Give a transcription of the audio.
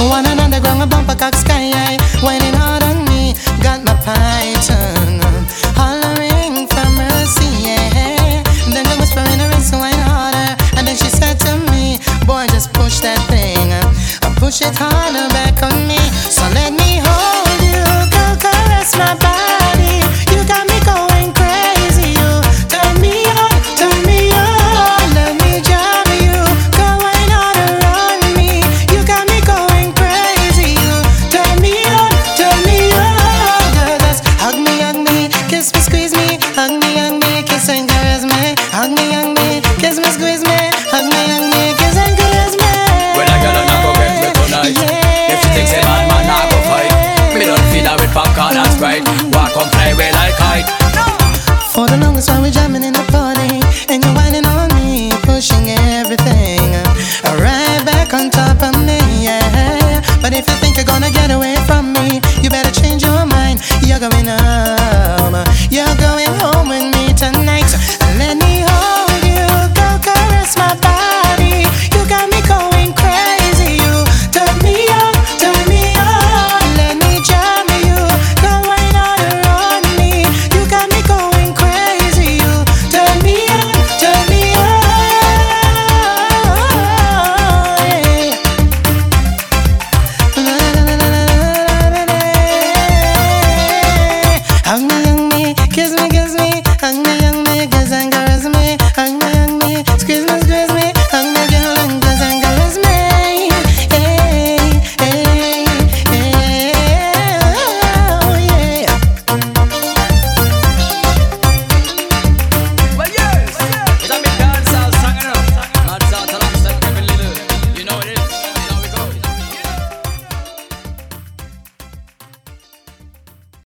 One on the ground, a bumper cock sky high. Whining hard on me, got my python. Hollering for mercy, yeah. Then I was throwing her in so I harder. And then she said to me, Boy, just Kiss me, squeeze me, hug me, hug me, kiss and caress me. When I get on, I go get me tonight. Yeah. If she thinks a man, man, I go fight. Me don't feed her with popcorn that's right. Walk on, play way like kite. No. For the longest time we just